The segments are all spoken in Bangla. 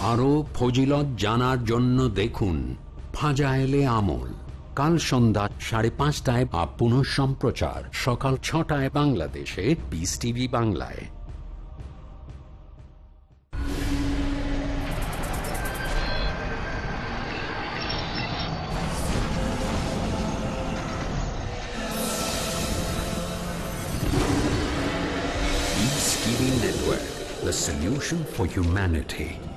আরও ফজিলত জানার জন্য দেখুন ফাজাইলে আমল। কাল সন্ধ্যা সাড়ে পাঁচটায় বা পুনঃ সম্প্রচার। সকাল ছটায় বাংলাদেশে বিস টিভি বাংলায়। Network, the solution for humanity.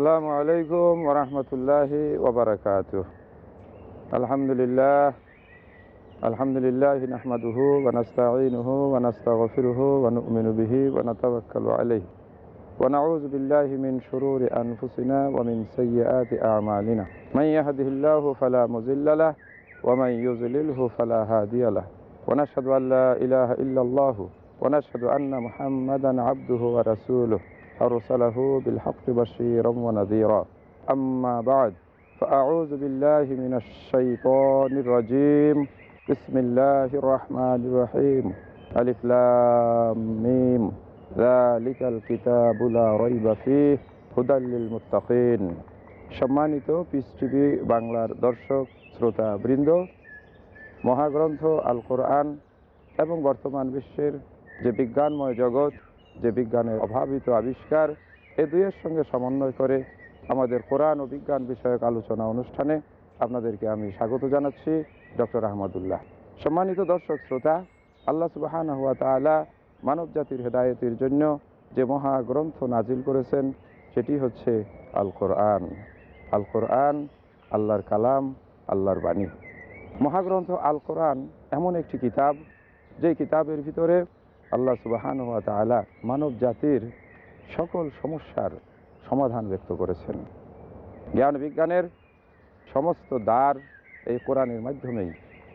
السلام عليكم ورحمة الله وبركاته. الحمد لله الحمد لله نحمده ونستعينه ونستغفره ونؤمن به ونتوكل عليه. ونعوذ بالله من شرور أنفسنا ومن سيئات أعمالنا. من يهده الله فلا مزل له ومن يزلله فلا هادي له. ونشهد أن لا إله إلا الله ونشهد أن محمدا عبده ورسوله. أرسله بالحق بشيرا ونذيرا أما بعد فأعوذ بالله من الشيطان الرجيم بسم الله الرحمن الرحيم ألف لام ميم ذلك الكتاب لا ريب فيه هدى للمتقين সম্মানিত পিস টিভি বাংলার দর্শক শ্রোতা বৃন্দ মহাগ্রন্থ আল কোরআন এবং বর্তমান বিশ্বের যে বিজ্ঞানময় জগৎ যে বিজ্ঞানের অভাবিত আবিষ্কার, এ দুইয়ের সঙ্গে সমন্বয় করে আমাদের কোরআন ও বিজ্ঞান বিষয়ক আলোচনা অনুষ্ঠানে আপনাদেরকে আমি স্বাগত জানাচ্ছি, ডক্টর আহমদুল্লাহ। সম্মানিত দর্শক শ্রোতা, আল্লাহ সুবাহান হুয়া মানব জাতির হেদায়তের জন্য যে মহাগ্রন্থ নাজিল করেছেন, সেটি হচ্ছে আল কোরআন আল কোরআন আল্লাহর কালাম, আল্লাহর বাণী। মহাগ্রন্থ আল কোরআন এমন একটি কিতাব যে কিতাবের ভিতরে আল্লাহ সুবাহান হাত আলা মানব জাতির সকল সমস্যার সমাধান ব্যক্ত করেছেন। জ্ঞান বিজ্ঞানের সমস্ত দ্বার এই কোরআনের মাধ্যমেই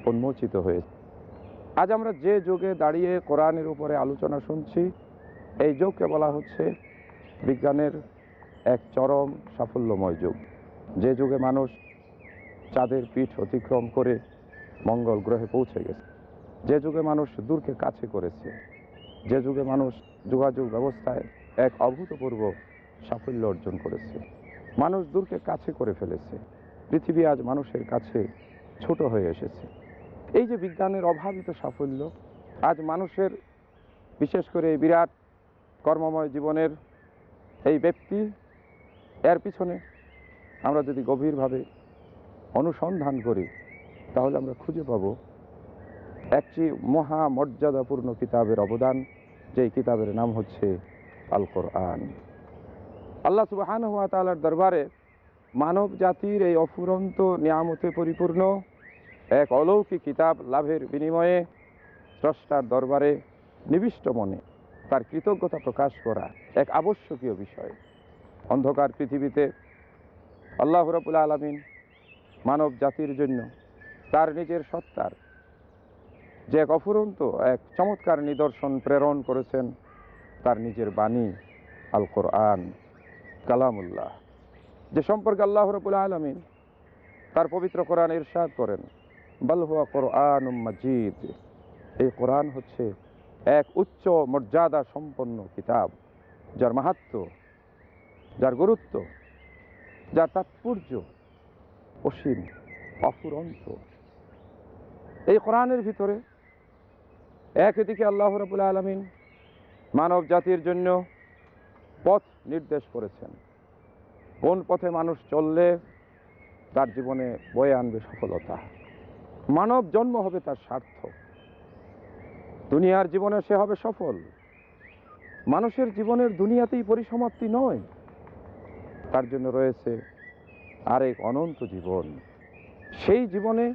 উন্মোচিত হয়েছে। আজ আমরা যে যুগে দাঁড়িয়ে কোরআনের উপরে আলোচনা শুনছি, এই যুগকে বলা হচ্ছে বিজ্ঞানের এক চরম সাফল্যময় যুগ। যে যুগে মানুষ চাঁদের পিঠ অতিক্রম করে মঙ্গল গ্রহে পৌঁছে গেছে। যে যুগে মানুষ দূরকে কাছে করেছে। যে যুগে মানুষ যোগাযোগ ব্যবস্থায় এক অভূতপূর্ব সাফল্য অর্জন করেছে, মানুষ দূরকে কাছে করে ফেলেছে, পৃথিবী আজ মানুষের কাছে ছোট হয়ে এসেছে। এই যে বিজ্ঞানের অভাবিত সাফল্য, আজ মানুষের বিশেষ করে এই বিরাট কর্মময় জীবনের এই ব্যক্তি, এর পিছনে আমরা যদি গভীরভাবে অনুসন্ধান করি, তাহলে আমরা খুঁজে পাবো একটি মহা মর্যাদাপূর্ণ কিতাবের অবদান যেই কিতাবের নাম হচ্ছে আল কোরআন আল্লাহ সুবাহান হুয়া তালার দরবারে মানব জাতির এই অফুরন্ত নিয়ামতে পরিপূর্ণ এক অলৌকিক কিতাব লাভের বিনিময়ে স্রষ্টার দরবারে নিবিষ্ট মনে তার কৃতজ্ঞতা প্রকাশ করা এক আবশ্যকীয় বিষয়। অন্ধকার পৃথিবীতে আল্লাহ রবুল্লা আলমিন মানব জাতির জন্য তার নিজের সত্তার যে এক অফুরন্ত এক চমৎকার নিদর্শন প্রেরণ করেছেন তার নিজের বাণী আল কোরআন কালামুল্লাহ, যে সম্পর্কে আল্লাহ রবুল্লা আলমিন তার পবিত্র কোরআন ইরশাদ করেন। বালহুয়া কোরআন মজিদ। এই কোরআন হচ্ছে এক উচ্চ মর্যাদা সম্পন্ন কিতাব, যার মাহাত্ম, যার গুরুত্ব, যার তাৎপর্য অসীম, অফুরন্ত। এই কোরআনের ভিতরে একদিকে আল্লাহ রবুল্লা আলমিন মানব জাতির জন্য পথ নির্দেশ করেছেন। কোন পথে মানুষ চললে তার জীবনে বয়ে আনবে সফলতা? মানব জন্ম হবে তার স্বার্থ। দুনিয়ার জীবনে সে হবে সফল। মানুষের জীবনের দুনিয়াতেই পরিসমাপ্তি নয়। তার জন্য রয়েছে আরেক অনন্ত জীবন। সেই জীবনে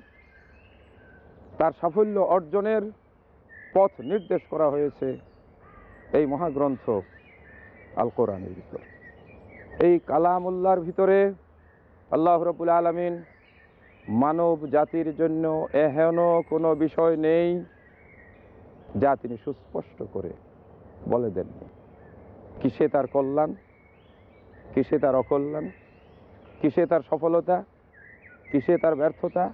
তার সাফল্য অর্জনের পথ নির্দেশ করা হয়েছে এই মহাগ্রন্থ আল কোরআনের ভিতর। এই কালামুল্লার ভিতরে আল্লাহ রবুল আলমিন মানব জাতির জন্য এহেন কোনো বিষয় নেই যা তিনি সুস্পষ্ট করে বলে দেননি। কিসে তার কল্যাণ? কিসে তার অকল্যাণ? কিসে তার সফলতা? কিসে তার ব্যর্থতা?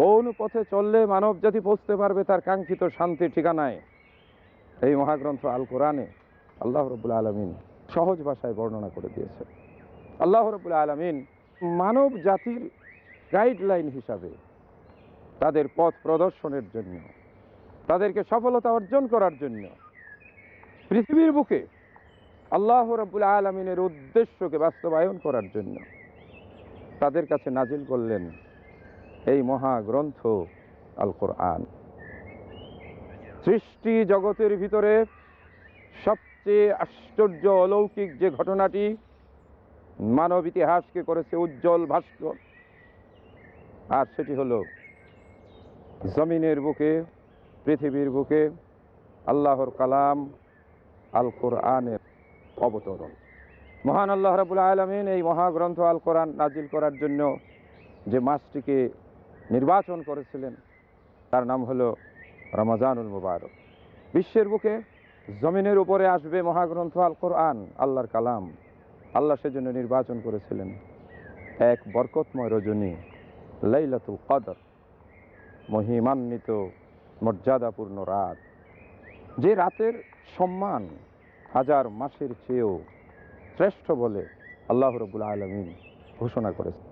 কোন পথে চললে মানব জাতি পৌঁছতে পারবে তার কাঙ্ক্ষিত শান্তির ঠিকানায়। এই মহাগ্রন্থ আল কোরআনে আল্লাহ রবুল আলমিন সহজ ভাষায় বর্ণনা করে দিয়েছে আল্লাহ রবুল আলমিন মানব জাতির গাইডলাইন হিসাবে তাদের পথ প্রদর্শনের জন্য, তাদেরকে সফলতা অর্জন করার জন্য পৃথিবীর বুকে আল্লাহ রবুল আলমিনের উদ্দেশ্যকে বাস্তবায়ন করার জন্য তাদের কাছে নাজিল করলেন এই মহাগ্রন্থ আল কোরআন সৃষ্টি জগতের ভিতরে সবচেয়ে আশ্চর্য অলৌকিক যে ঘটনাটি মানব ইতিহাসকে করেছে উজ্জ্বল ভাস্কর, আর সেটি হলো জমিনের বুকে, পৃথিবীর বুকে আল্লাহর কালাম আল কোরআনের অবতরণ। মহান আল্লাহ রাবুল আলমিন এই মহাগ্রন্থ আল কোরআন নাজিল করার জন্য যে মাসটিকে নির্বাচন করেছিলেন। তার নাম হলো রমাজানুল মুবারক। বিশ্বের বুকে জমিনের উপরে আসবে মহাগ্রন্থ আল কোরআন, আল্লাহর কালাম। আল্লাহ সেজন্য নির্বাচন করেছিলেন। এক বরকতময় রজনী, লাইলাতুল কদর, মহিমান্বিত, মর্যাদাপূর্ণ রাত। যে রাতের সম্মান হাজার মাসের চেয়েও শ্রেষ্ঠ বলে আল্লাহ রবুল আলমিন ঘোষণা করেছে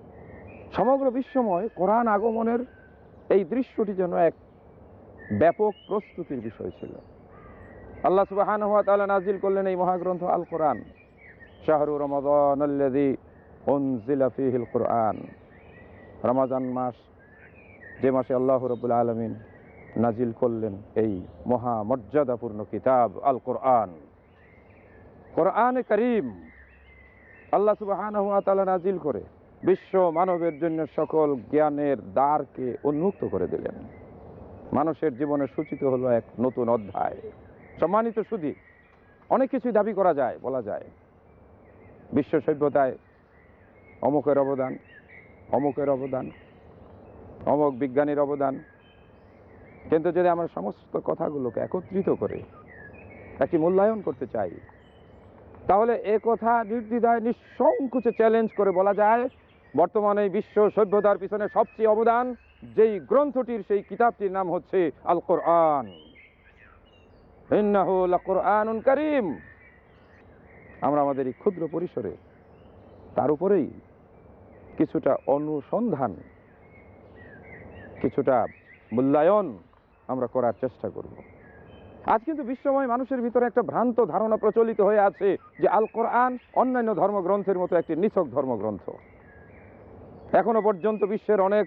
সমগ্র বিশ্বময় কোরআন আগমনের এই দৃশ্যটি যেন এক ব্যাপক প্রস্তুতির বিষয় ছিল। আল্লাহ সুবাহান হাত তাআলা নাজিল করলেন এই মহাগ্রন্থ আল কোরআন শাহরু রমাদান কোরআন রমাজান মাস, যে মাসে আল্লাহ রবুল আলমিন নাজিল করলেন এই মহা মর্যাদাপূর্ণ কিতাব আল কোরআন কোরআনে করিম আল্লাহ সুবাহান তাআলা নাজিল করে বিশ্ব মানবের জন্য সকল জ্ঞানের দ্বারকে উন্মুক্ত করে দিলেন। মানুষের জীবনে সূচিত হলো এক নতুন অধ্যায়। সম্মানিত সুধী, অনেক কিছুই দাবি করা যায়, বলা যায়। বিশ্ব সভ্যতায় অমুকের অবদান অমুকের অবদান, অমুক বিজ্ঞানীর অবদান। কিন্তু যদি আমরা সমস্ত কথাগুলোকে একত্রিত করে একটি মূল্যায়ন করতে চাই, তাহলে এ কথা নির্দ্বিধায় নিঃসংকোচে চ্যালেঞ্জ করে বলা যায় বর্তমানে বিশ্ব সভ্যতার পিছনে সবচেয়ে অবদান, যেই গ্রন্থটির সেই কিতাবটির নাম হচ্ছে আল কোরআন লাকুরআনুন আমরা আমাদের এই ক্ষুদ্র পরিসরে, তার উপরেই কিছুটা অনুসন্ধান, কিছুটা মূল্যায়ন আমরা করার চেষ্টা করব। আজ কিন্তু বিশ্বময় মানুষের ভিতরে একটা ভ্রান্ত ধারণা প্রচলিত হয়ে আছে যে আল কোরআন অন্যান্য ধর্মগ্রন্থের মতো একটি নিছক ধর্মগ্রন্থ। এখনও পর্যন্ত বিশ্বের অনেক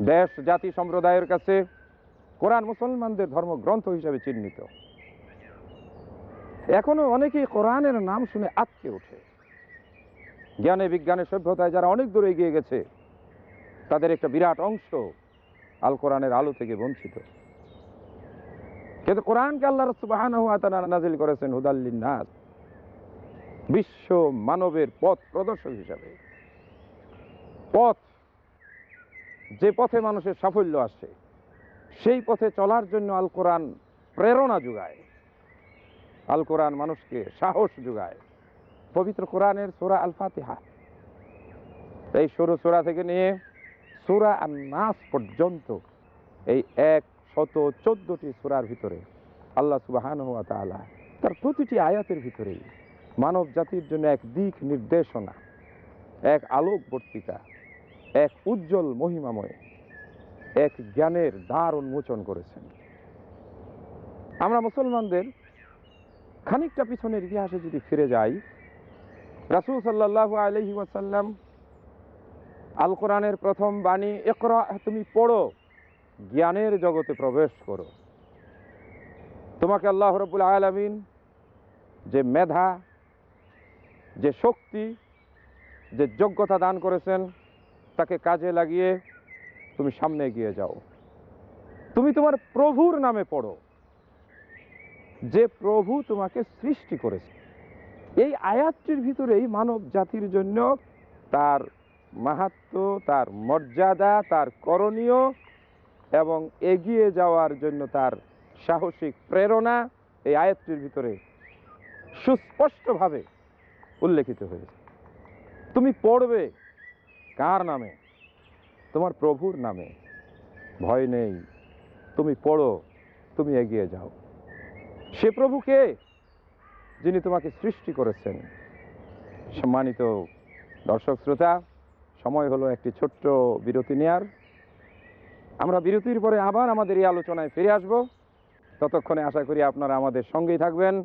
দেশ, জাতি, সম্প্রদায়ের কাছে কোরআন মুসলমানদের ধর্মগ্রন্থ হিসেবে চিহ্নিত। এখনও অনেকেই কোরআনের নাম শুনে আটকে ওঠে। জ্ঞানে, বিজ্ঞানে, সভ্যতায় যারা অনেক দূরে এগিয়ে গেছে, তাদের একটা বিরাট অংশ আল কোরআনের আলো থেকে বঞ্চিত। কিন্তু কোরআনকে আল্লাহ সুবাহান নাজিল করেছেন হুদাল্লিন নাস বিশ্ব মানবের পথ প্রদর্শক হিসাবে। পথ, যে পথে মানুষের সাফল্য আসে, সেই পথে চলার জন্য আল কোরআন প্রেরণা যোগায়। আল কোরআন মানুষকে সাহস যোগায়। পবিত্র কোরআনের সোরা আল ফাতিহা এই সরু সোরা থেকে নিয়ে সুরা আর নাস পর্যন্ত এই এক শত চোদ্দটি সুরার ভিতরে আল্লাহ সুবাহান হুয়া তাআলা তার প্রতিটি আয়াতের ভিতরেই মানব জাতির জন্য এক দিক নির্দেশনা, এক আলোক বর্তিকা এক উজ্জ্বল মহিমাময়, এক জ্ঞানের দ্বার উন্মোচন করেছেন। আমরা মুসলমানদের খানিকটা পিছনের ইতিহাসে যদি ফিরে যাই, রাসূল সাল্লাল্লাহু আলাইহি ওয়াসাল্লাম আল কোরআনের প্রথম বাণী একরা তুমি পড়ো, জ্ঞানের জগতে প্রবেশ করো। তোমাকে আল্লাহ রবুল আলমিন যে মেধা, যে শক্তি, যে যোগ্যতা দান করেছেন তাকে কাজে লাগিয়ে তুমি সামনে এগিয়ে যাও। তুমি তোমার প্রভুর নামে পড়ো। যে প্রভু তোমাকে সৃষ্টি করেছে। এই আয়াতটির ভিতরেই মানব জাতির জন্য তার মাহাত্ম, তার মর্যাদা, তার করণীয় এবং এগিয়ে যাওয়ার জন্য তার সাহসিক প্রেরণা এই আয়াতটির ভিতরে সুস্পষ্টভাবে উল্লেখিত হয়েছে। তুমি পড়বে কার নামে? তোমার প্রভুর নামে। ভয় নেই। তুমি পড়ো। তুমি এগিয়ে যাও। সে প্রভুকে যিনি তোমাকে সৃষ্টি করেছেন। সম্মানিত দর্শক শ্রোতা, সময় হলো একটি ছোট্ট বিরতি নেয়ার। আমরা বিরতির পরে আবার আমাদের এই আলোচনায় ফিরে আসব। ততক্ষণে আশা করি আপনারা আমাদের সঙ্গেই থাকবেন।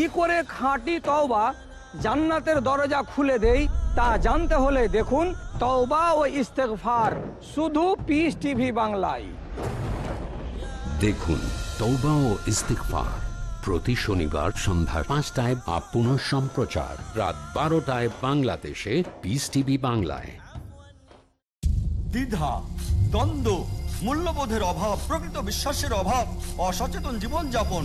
কি করে খাঁটি তওবা জান্নাতের দরজা খুলে দেই তা জানতে হলে দেখুন তওবা ও ইস্তেগফার শুধু পিস টিভি বাংলায়। দেখুন তৌবা ও ইস্তিকফার প্রতি শনিবার সন্ধ্যা পাঁচটায় বা পুনঃ সম্প্রচার রাত বারোটায় বাংলাদেশে পিস টিভি বাংলায়। দ্বিধা দ্বন্দ্ব মূল্যবোধের অভাব প্রকৃত বিশ্বাসের অভাব অসচেতন জীবনযাপন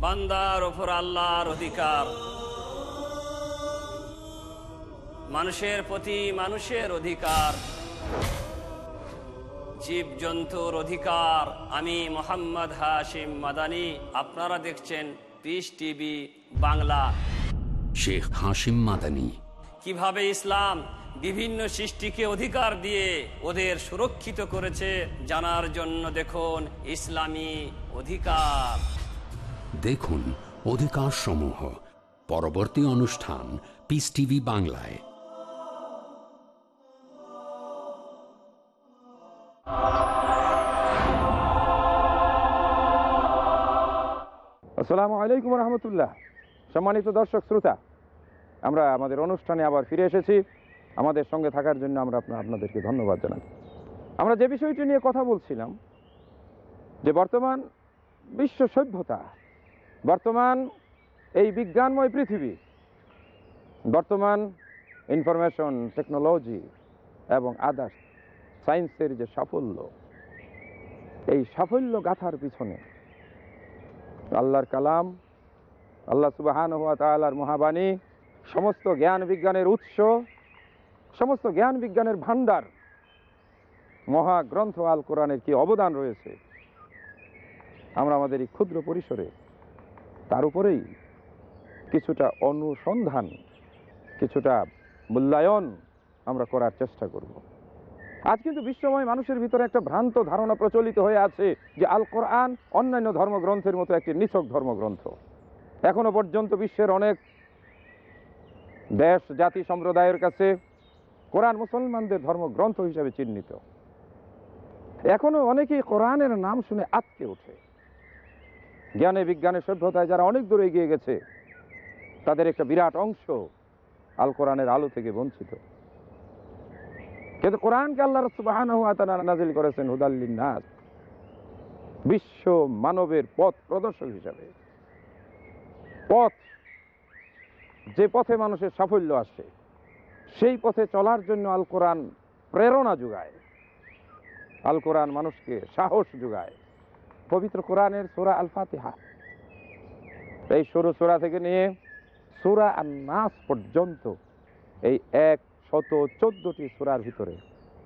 বান্দার ওপর আল্লাহর অধিকার। মানুষের প্রতি মানুষের অধিকার। জীব জন্তুর অধিকার। আমি মোহাম্মদ হাশিম মাদানি আপনারা দেখছেন পিস টিভি বাংলা। শেখ হাসিম মাদানী। কীভাবে ইসলাম বিভিন্ন সৃষ্টিকে অধিকার দিয়ে ওদের সুরক্ষিত করেছে জানার জন্য দেখুন ইসলামী অধিকার। দেখুন অধিকার সমূহ পরবর্তী অনুষ্ঠান পিস টিভি বাংলায়। আসসালামু আলাইকুম রহমতুল্লাহ। সম্মানিত দর্শক শ্রোতা, আমরা আমাদের অনুষ্ঠানে আবার ফিরে এসেছি। আমাদের সঙ্গে থাকার জন্য আমরা আপনা- আপনাদেরকে ধন্যবাদ জানাই। আমরা যে বিষয়টি নিয়ে কথা বলছিলাম, যে বর্তমান বিশ্ব সভ্যতা বর্তমান এই বিজ্ঞানময় পৃথিবী, বর্তমান ইনফরমেশন টেকনোলজি এবং আদার্স সায়েন্সের যে সাফল্য, এই সাফল্য গাথার পিছনে আল্লাহর কালাম, আল্লাহ সুবাহান হুয়া তালার মহাবাণী, সমস্ত জ্ঞান বিজ্ঞানের উৎস, সমস্ত জ্ঞান বিজ্ঞানের ভাণ্ডার, মহাগ্রন্থ আল কোরআনের কি অবদান রয়েছে? আমরা আমাদের এই ক্ষুদ্র পরিসরে তার উপরেই কিছুটা অনুসন্ধান, কিছুটা মূল্যায়ন আমরা করার চেষ্টা করব। আজ কিন্তু বিশ্বময় মানুষের ভিতরে একটা ভ্রান্ত ধারণা প্রচলিত হয়ে আছে যে আল কোরআন অন্যান্য ধর্মগ্রন্থের মতো একটি নিছক ধর্মগ্রন্থ। এখনও পর্যন্ত বিশ্বের অনেক দেশ, জাতি, সম্প্রদায়ের কাছে কোরআন মুসলমানদের ধর্মগ্রন্থ হিসাবে চিহ্নিত। এখনও অনেকেই কোরআনের নাম শুনে আটকে ওঠে। জ্ঞানে বিজ্ঞানে সভ্যতায় যারা অনেক দূরে এগিয়ে গেছে, তাদের একটা বিরাট অংশ আল কোরআনের আলো থেকে বঞ্চিত। কিন্তু কোরআনকে আল্লাহ সুবাহান নাজিল করেছেন হুদাল্লিন বিশ্ব মানবের পথ প্রদর্শক হিসাবে। পথ, যে পথে মানুষের সাফল্য আসে, সেই পথে চলার জন্য আল কোরআন প্রেরণা যোগায়। আল কোরআন মানুষকে সাহস যোগায়। পবিত্র কোরআনের সোরা আল ফাতিহা এই সরু সোরা থেকে নিয়ে সোরা আর নাস পর্যন্ত এই এক শত চোদ্দটি সোরার ভিতরে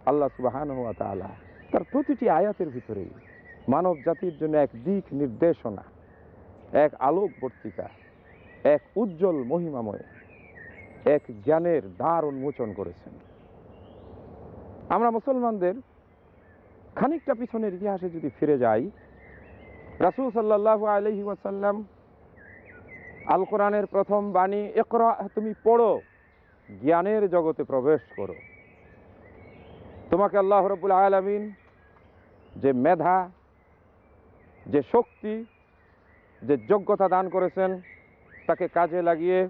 আল্লাহ সুবাহান হুয়া তাআলা তার প্রতিটি আয়াতের ভিতরেই মানব জাতির জন্য এক দিক নির্দেশনা, এক আলোক বর্তিকা এক উজ্জ্বল মহিমাময়, এক জ্ঞানের দ্বার উন্মোচন করেছেন। আমরা মুসলমানদের খানিকটা পিছনের ইতিহাসে যদি ফিরে যাই রাসূল সাল্লাল্লাহু আলাইহি ওয়াসাল্লাম আল কোরআনের প্রথম বাণী একরা তুমি পড়ো, জ্ঞানের জগতে প্রবেশ করো। তোমাকে আল্লাহ রব্বুল আলামিন যে মেধা, যে শক্তি, যে যোগ্যতা দান করেছেন, তাকে কাজে লাগিয়ে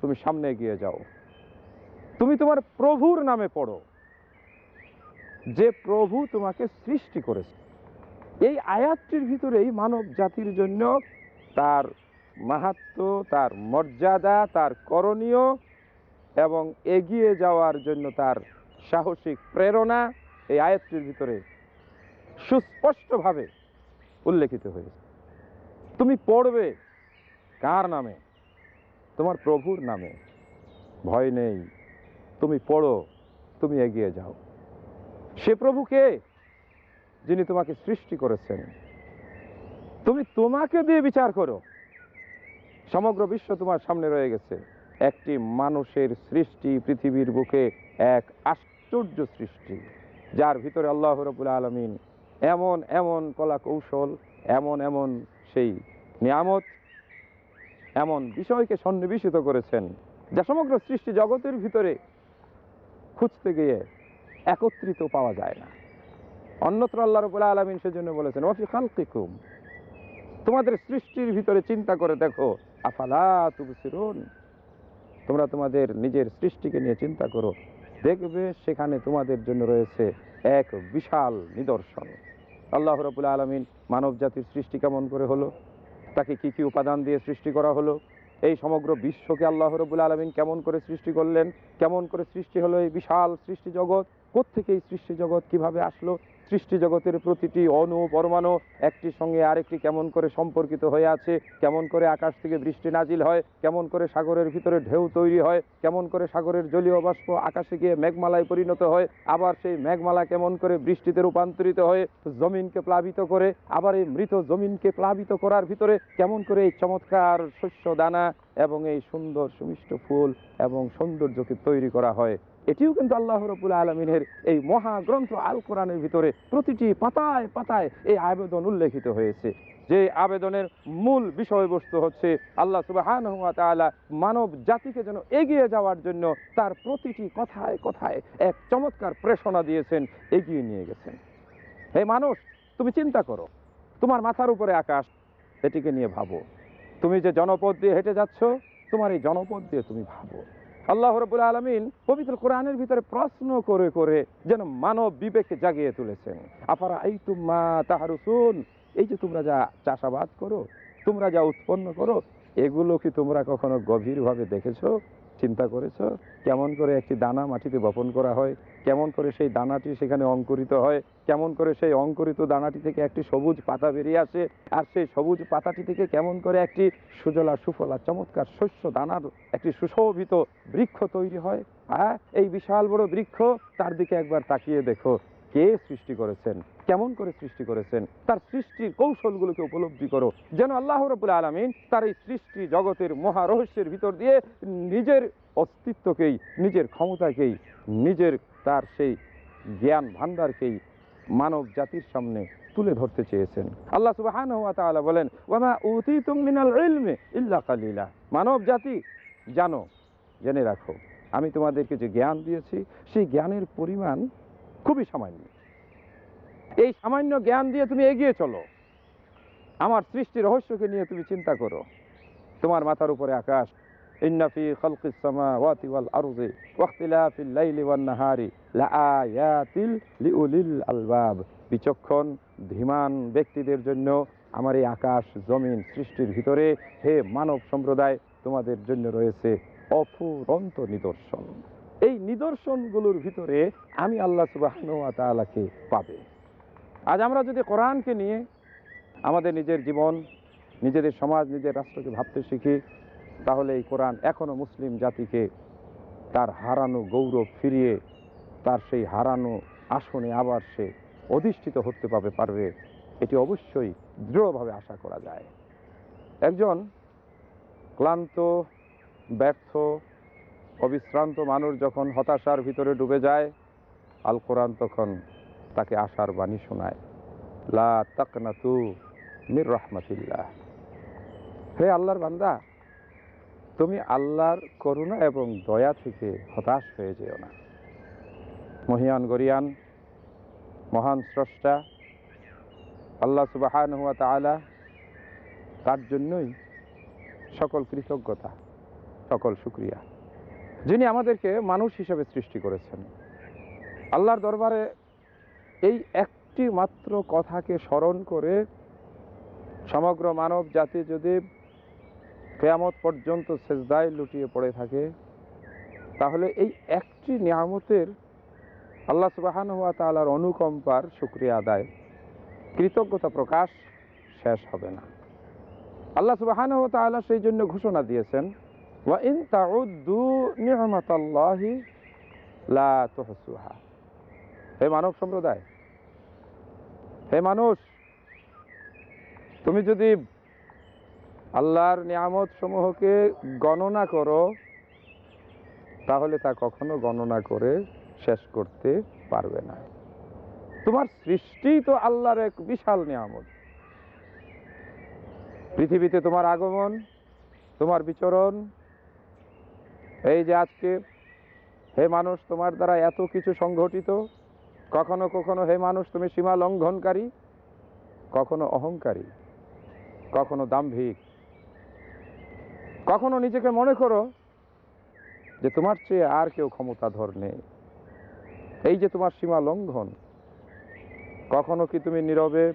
তুমি সামনে এগিয়ে যাও। তুমি তোমার প্রভুর নামে পড়ো। যে প্রভু তোমাকে সৃষ্টি করেছে। এই আয়াতটির ভিতরেই মানব জাতির জন্য তার মাহাত্ম, তার মর্যাদা, তার করণীয় এবং এগিয়ে যাওয়ার জন্য তার সাহসিক প্রেরণা এই আয়াতটির ভিতরে সুস্পষ্টভাবে উল্লেখিত হয়েছে। তুমি পড়বে কার নামে? তোমার প্রভুর নামে। ভয় নেই। তুমি পড়ো, তুমি এগিয়ে যাও। সে প্রভুকে যিনি তোমাকে সৃষ্টি করেছেন। তুমি তোমাকে দিয়ে বিচার করো। সমগ্র বিশ্ব তোমার সামনে রয়ে গেছে। একটি মানুষের সৃষ্টি পৃথিবীর বুকে এক আশ্চর্য সৃষ্টি, যার ভিতরে আল্লাহ রবুল আলমিন এমন এমন কলা কৌশল এমন এমন সেই নিয়ামত, এমন বিষয়কে সন্নিবেশিত করেছেন, যা সমগ্র সৃষ্টি জগতের ভিতরে খুঁজতে গিয়ে একত্রিত পাওয়া যায় না। অন্যত্র আল্লাহ রবুল্লা আলমিন সেজন্য বলেছেন ওফি খালকিকুম। তোমাদের সৃষ্টির ভিতরে চিন্তা করে দেখো, আফালা তুবসিরুন? তোমরা তোমাদের নিজের সৃষ্টিকে নিয়ে চিন্তা করো। দেখবে সেখানে তোমাদের জন্য রয়েছে এক বিশাল নিদর্শন। আল্লাহ রবুল্লা আলমিন মানব জাতির সৃষ্টি কেমন করে হলো? তাকে কি কি উপাদান দিয়ে সৃষ্টি করা হলো? এই সমগ্র বিশ্বকে আল্লাহ রবুল আলমিন কেমন করে সৃষ্টি করলেন? কেমন করে সৃষ্টি হলো এই বিশাল সৃষ্টি জগৎ? কোথেকে এই সৃষ্টি জগৎ কীভাবে আসলো? সৃষ্টি জগতের প্রতিটি অণু, পরমাণু একটির সঙ্গে আরেকটি কেমন করে সম্পর্কিত হয়ে আছে, কেমন করে আকাশ থেকে বৃষ্টি নাজিল হয়, কেমন করে সাগরের ভিতরে ঢেউ তৈরি হয়, কেমন করে সাগরের জলীয় বাষ্প আকাশে গিয়ে মেঘমালায় পরিণত হয়, আবার সেই মেঘমালা কেমন করে বৃষ্টিতে রূপান্তরিত হয়ে, জমিনকে প্লাবিত করে, আবার এই মৃত জমিনকে প্লাবিত করার ভিতরে কেমন করে এই চমৎকার শস্য দানা এবং এই সুন্দর সুমিষ্ট ফুল এবং সৌন্দর্যকে তৈরি করা হয়। এটিও কিন্তু আল্লাহ রবুল আলমিনের এই মহাগ্রন্থ আল কোরআনের ভিতরে প্রতিটি পাতায় পাতায় এই আবেদন উল্লেখিত হয়েছে। যে আবেদনের মূল বিষয়বস্তু হচ্ছে আল্লাহ সুবাহান মানব জাতিকে যেন এগিয়ে যাওয়ার জন্য তার প্রতিটি কথায় কথায় এক চমৎকার প্রেষণা দিয়েছেন, এগিয়ে নিয়ে গেছেন। হে মানুষ, তুমি চিন্তা করো, তোমার মাথার উপরে আকাশ, এটিকে নিয়ে ভাবো। তুমি যে জনপদ দিয়ে হেঁটে যাচ্ছ, তোমার এই জনপদ দিয়ে তুমি ভাবো। আল্লাহ রবুল আলমিন পবিত্র কোরআনের ভিতরে প্রশ্ন করে করে যেন মানব বিবেককে জাগিয়ে তুলেছেন। আপারা এই তুমা তাহারুসুন? এই যে তোমরা যা চাষাবাদ করো, তোমরা যা উৎপন্ন করো, এগুলো কি তোমরা কখনো গভীরভাবে দেখেছ? চিন্তা করেছ কেমন করে একটি দানা মাটিতে বপন করা হয়? কেমন করে সেই দানাটি সেখানে অঙ্কুরিত হয়? কেমন করে সেই অঙ্কুরিত দানাটি থেকে একটি সবুজ পাতা বেরিয়ে আসে? আর সেই সবুজ পাতাটি থেকে কেমন করে একটি সুজলা, সুফলা, চমৎকার শস্য দানার একটি সুশোভিত বৃক্ষ তৈরি হয়? হ্যাঁ এই বিশাল বড় বৃক্ষ? তার দিকে একবার তাকিয়ে দেখো, কে সৃষ্টি করেছেন? কেমন করে সৃষ্টি করেছেন? তার সৃষ্টির কৌশলগুলোকে উপলব্ধি করো। যেন আল্লাহ রবুল আলমিন তার এই সৃষ্টি জগতের মহারহস্যের ভিতর দিয়ে নিজের অস্তিত্বকেই, নিজের ক্ষমতাকেই, নিজের তার সেই জ্ঞান ভান্ডারকেই মানব জাতির সামনে তুলে ধরতে চেয়েছেন। আল্লাহ সুবাহান বলেন মানব জাতি, জানো, জেনে রাখো, আমি তোমাদেরকে যে জ্ঞান দিয়েছি, সেই জ্ঞানের পরিমাণ খুবই সামান্য। এই সামান্য জ্ঞান দিয়ে তুমি এগিয়ে চলো। আমার সৃষ্টি রহস্যকে নিয়ে তুমি চিন্তা করো। তোমার মাথার উপরে আকাশ। লিউলিল আলবাব। বিচক্ষণ, ধীমান ব্যক্তিদের জন্য আমার এই আকাশ জমিন সৃষ্টির ভিতরে হে মানব সম্প্রদায়, তোমাদের জন্য রয়েছে অফুরন্ত নিদর্শন। এই নিদর্শনগুলোর ভিতরে আমি আল্লাহ তাআলাকে পাবে। আজ আমরা যদি কোরআনকে নিয়ে আমাদের নিজের জীবন, নিজেদের সমাজ, নিজের রাষ্ট্রকে ভাবতে শিখি, তাহলে এই কোরআন এখনও মুসলিম জাতিকে তার হারানো গৌরব ফিরিয়ে, তার সেই হারানো আসনে আবার সে অধিষ্ঠিত হতে পাবে, পারবে। এটি অবশ্যই দৃঢ়ভাবে আশা করা যায়। একজন ক্লান্ত, ব্যর্থ, অবিশ্রান্ত মানুষ যখন হতাশার ভিতরে ডুবে যায় আল কোরআন তখন তাকে আশার বাণী শোনায়। লা মির রহমাতিল্লাহ। হে আল্লাহর বান্দা, তুমি আল্লাহর করুণা এবং দয়া থেকে হতাশ হয়ে যেও না। মহিয়ান, গরিয়ান, মহান স্রষ্টা, আল্লাহ সুবাহান হুয়া তালা তার জন্যই সকল কৃতজ্ঞতা, সকল শুক্রিয়া। যিনি আমাদেরকে মানুষ হিসেবে সৃষ্টি করেছেন, আল্লাহর দরবারে এই একটি মাত্র কথাকে স্মরণ করে সমগ্র মানব জাতি যদি কেয়ামত পর্যন্ত সেজদায় লুটিয়ে পড়ে থাকে, তাহলে এই একটি নিয়ামতের আল্লাহ সুবাহান হুয়া তালার অনুকম্পার সুক্রিয়া আদায়। কৃতজ্ঞতা প্রকাশ শেষ হবে না। আল্লাহ সুবাহান হুয়া তালা সেই জন্য ঘোষণা দিয়েছেন তাউদ্দু লা হে মানব সম্প্রদায় হে মানুষ, তুমি যদি আল্লাহর নিয়ামত সমূহকে গণনা করো, তাহলে তা কখনো গণনা করে শেষ করতে পারবে না। তোমার সৃষ্টি তো আল্লাহর এক বিশাল নিয়ামত। পৃথিবীতে তোমার আগমন, তোমার বিচরণ, এই যে আজকে, হে মানুষ, তোমার দ্বারা এত কিছু সংঘটিত কখনো কখনো, হে মানুষ, তুমি সীমা লঙ্ঘনকারী, কখনো অহংকারী, কখনো দাম্ভিক। কখনো নিজেকে মনে করো যে তোমার চেয়ে আর কেউ ক্ষমতাধর নেই। এই যে তোমার সীমা লঙ্ঘন, কখনো কি তুমি নীরবে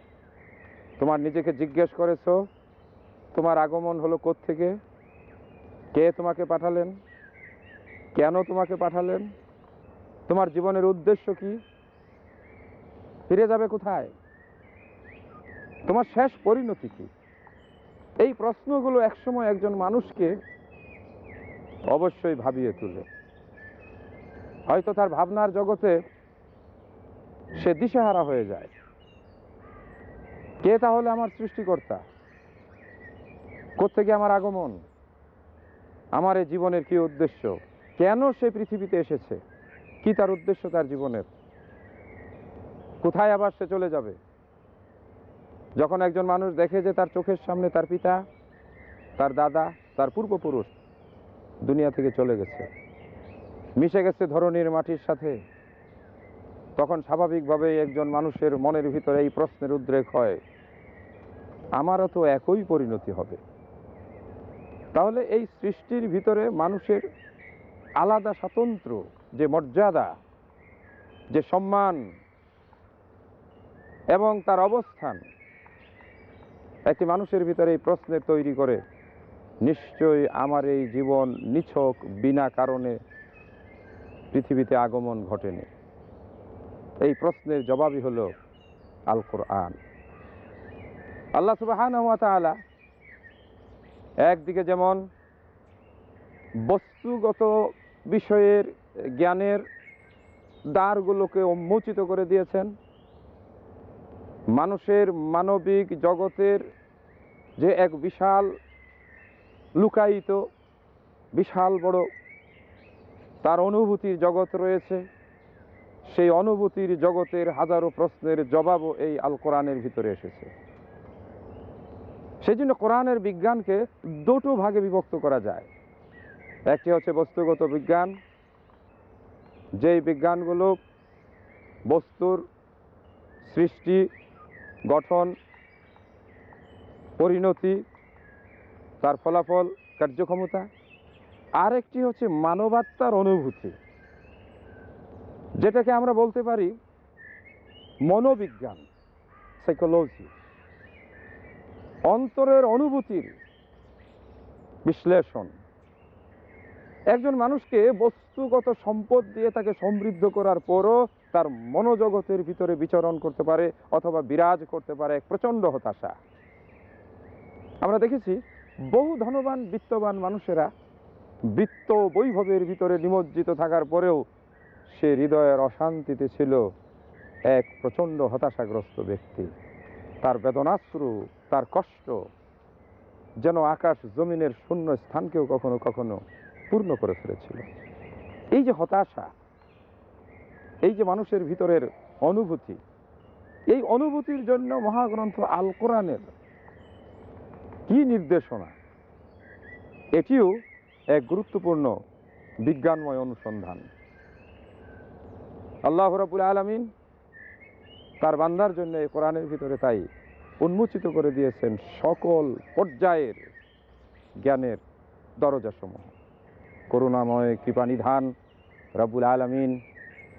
তোমার নিজেকে জিজ্ঞেস করেছ, তোমার আগমন হলো থেকে কে তোমাকে পাঠালেন? কেন তোমাকে পাঠালেন? তোমার জীবনের উদ্দেশ্য কি? ফিরে যাবে কোথায়? তোমার শেষ পরিণতি কি? এই প্রশ্নগুলো একসময় একজন মানুষকে অবশ্যই ভাবিয়ে তুলে। হয়তো তার ভাবনার জগতে সে দিশেহারা হয়ে যায়। কে তাহলে আমার সৃষ্টিকর্তা? কোথেকে আমার আগমন? আমার এই জীবনের কি উদ্দেশ্য? কেন সে পৃথিবীতে এসেছে? কি তার উদ্দেশ্য তার জীবনের? কোথায় আবার সে চলে যাবে? যখন একজন মানুষ দেখে যে তার চোখের সামনে তার পিতা, তার দাদা, তার পূর্বপুরুষ দুনিয়া থেকে চলে গেছে, মিশে গেছে ধরনীর মাটির সাথে, তখন স্বাভাবিকভাবে একজন মানুষের মনের ভিতরে এই প্রশ্নের উদ্রেক হয়, আমারও তো একই পরিণতি হবে। তাহলে এই সৃষ্টির ভিতরে মানুষের আলাদা স্বাতন্ত্র যে মর্যাদা, যে সম্মান এবং তার অবস্থান। একটি মানুষের ভিতরে এই প্রশ্নের তৈরি করে, নিশ্চয়ই আমার এই জীবন নিছক বিনা কারণে পৃথিবীতে আগমন ঘটেনি? এই প্রশ্নের জবাবই হল আল কোরআন আল্লাহ সুবাহান তাআলা একদিকে যেমন বস্তুগত বিষয়ের জ্ঞানের দ্বারগুলোকে উন্মোচিত করে দিয়েছেন মানুষের মানবিক জগতের যে এক বিশাল লুকায়িত, বিশাল বড় তার অনুভূতির জগৎ রয়েছে, সেই অনুভূতির জগতের হাজারো প্রশ্নের জবাবও এই আল কোরআনের ভিতরে এসেছে। সেই জন্য কোরআনের বিজ্ঞানকে দুটো ভাগে বিভক্ত করা যায়। একটি হচ্ছে বস্তুগত বিজ্ঞান, যেই বিজ্ঞানগুলো বস্তুর সৃষ্টি গঠন, পরিণতি, তার ফলাফল, কার্যক্ষমতা। আর একটি হচ্ছে মানবাত্মার অনুভূতি, যেটাকে আমরা বলতে পারি মনোবিজ্ঞান সাইকোলজি অন্তরের অনুভূতির বিশ্লেষণ। একজন মানুষকে বস্তুগত সম্পদ দিয়ে তাকে সমৃদ্ধ করার পরও তার মনোজগতের ভিতরে বিচরণ করতে পারে অথবা বিরাজ করতে পারে এক প্রচণ্ড হতাশা। আমরা দেখেছি বহু ধনবান, বিত্তবান মানুষেরা বৃত্ত বৈভবের ভিতরে নিমজ্জিত থাকার পরেও সে হৃদয়ের অশান্তিতে ছিল এক প্রচণ্ড হতাশাগ্রস্ত ব্যক্তি। তার বেদনাশ্রু, তার কষ্ট যেন আকাশ জমিনের শূন্য স্থানকেও কখনো কখনো পূর্ণ করে ফেলেছিল। এই যে হতাশা এই যে মানুষের ভিতরের অনুভূতি, এই অনুভূতির জন্য মহাগ্রন্থ আল কোরআনের কি নির্দেশনা? এটিও এক গুরুত্বপূর্ণ বিজ্ঞানময় অনুসন্ধান। আল্লাহ রাবুল আলমিন তার বান্দার জন্য এই কোরআনের ভিতরে তাই উন্মোচিত করে দিয়েছেন সকল পর্যায়ের জ্ঞানের দরজাসমূহ। করুণাময় কৃপানিধান রাবুল আলমিন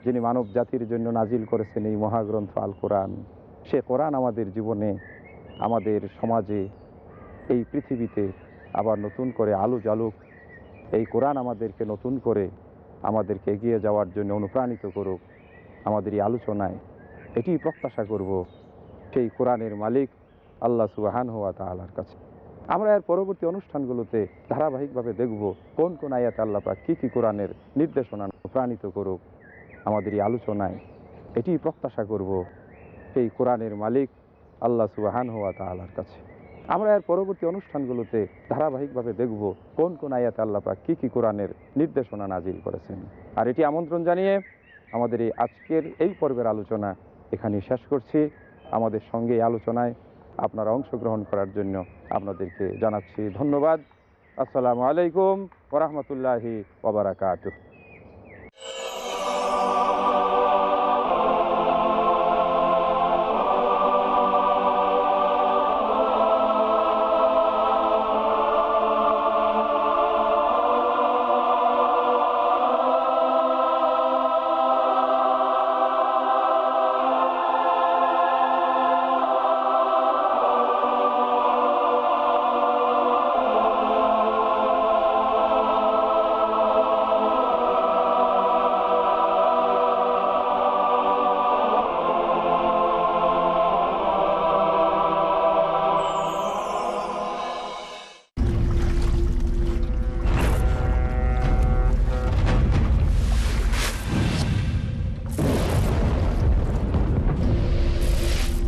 যিনি মানব জাতির জন্য নাজিল করেছেন এই মহাগ্রন্থ আল কোরআন, সে কোরআন আমাদের জীবনে, আমাদের সমাজে, এই পৃথিবীতে আবার নতুন করে আলো জালুক এই কোরআন আমাদেরকে নতুন করে আমাদেরকে এগিয়ে যাওয়ার জন্য অনুপ্রাণিত করুক। আমাদের এই আলোচনায় এটি প্রত্যাশা করব, সেই কোরআনের মালিক আল্লাহ সুবাহান হওয়া তালার কাছে। আমরা এর পরবর্তী অনুষ্ঠানগুলোতে ধারাবাহিকভাবে দেখব কোন কোন আয়াত আল্লাহ পাক কী কী কোরআনের নির্দেশনা অনুপ্রাণিত করুক। আমাদের এই আলোচনায় এটি প্রত্যাশা করব এই কোরআনের মালিক আল্লাহ সুবাহান হওয়া তালার কাছে। আমরা এর পরবর্তী অনুষ্ঠানগুলোতে ধারাবাহিকভাবে দেখব কোন কোন আয়াত আল্লাহ পাক কী কী কোরআনের নির্দেশনা নাজিল করেছেন। আর এটি আমন্ত্রণ জানিয়ে আমাদের এই আজকের এই পর্বের আলোচনা এখানে শেষ করছি। আমাদের সঙ্গে এই আলোচনায় আপনারা অংশগ্রহণ করার জন্য আপনাদেরকে জানাচ্ছি ধন্যবাদ। আসসালামু আলাইকুম ওরহমতুল্লাহি ওবরাকাতুহ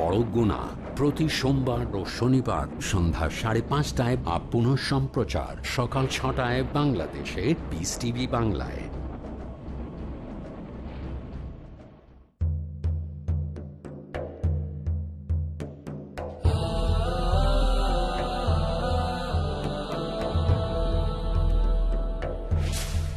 বড় গুণা। প্রতি সোমবার ও শনিবার সন্ধ্যা সাড়ে পাঁচটায় বা পুনঃ সম্প্রচার সকাল ছটায় বাংলাদেশে বিস টিভি বাংলায়।